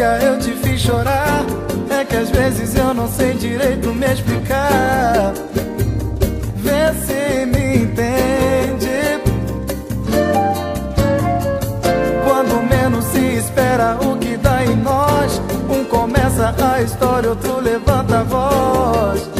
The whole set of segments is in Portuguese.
dia eu te fiz chorar. É que às vezes eu não sei direito me explicar. Vê se me entende. Quando menos se espera o que dá em nós. Um começa a história, outro levanta a voz.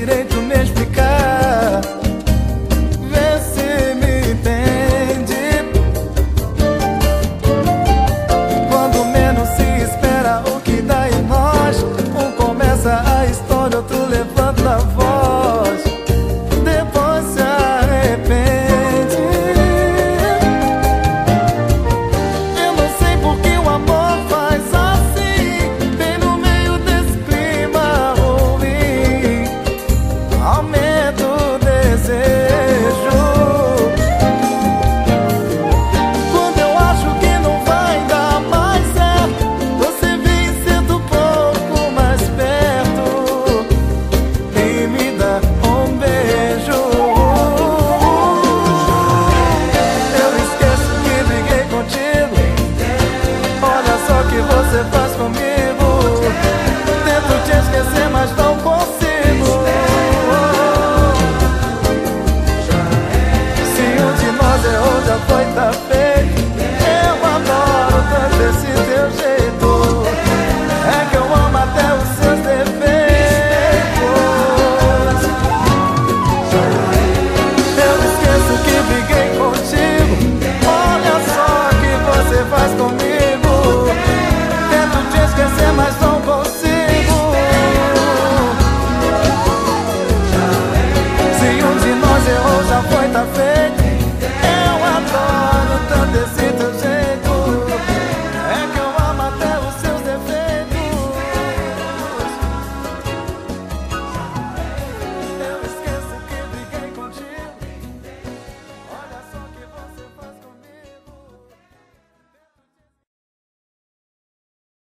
direito me explicar. Vê se me entende. Quando menos se espera, o que dá em nós? Um começa a história, outro levanta a foi feio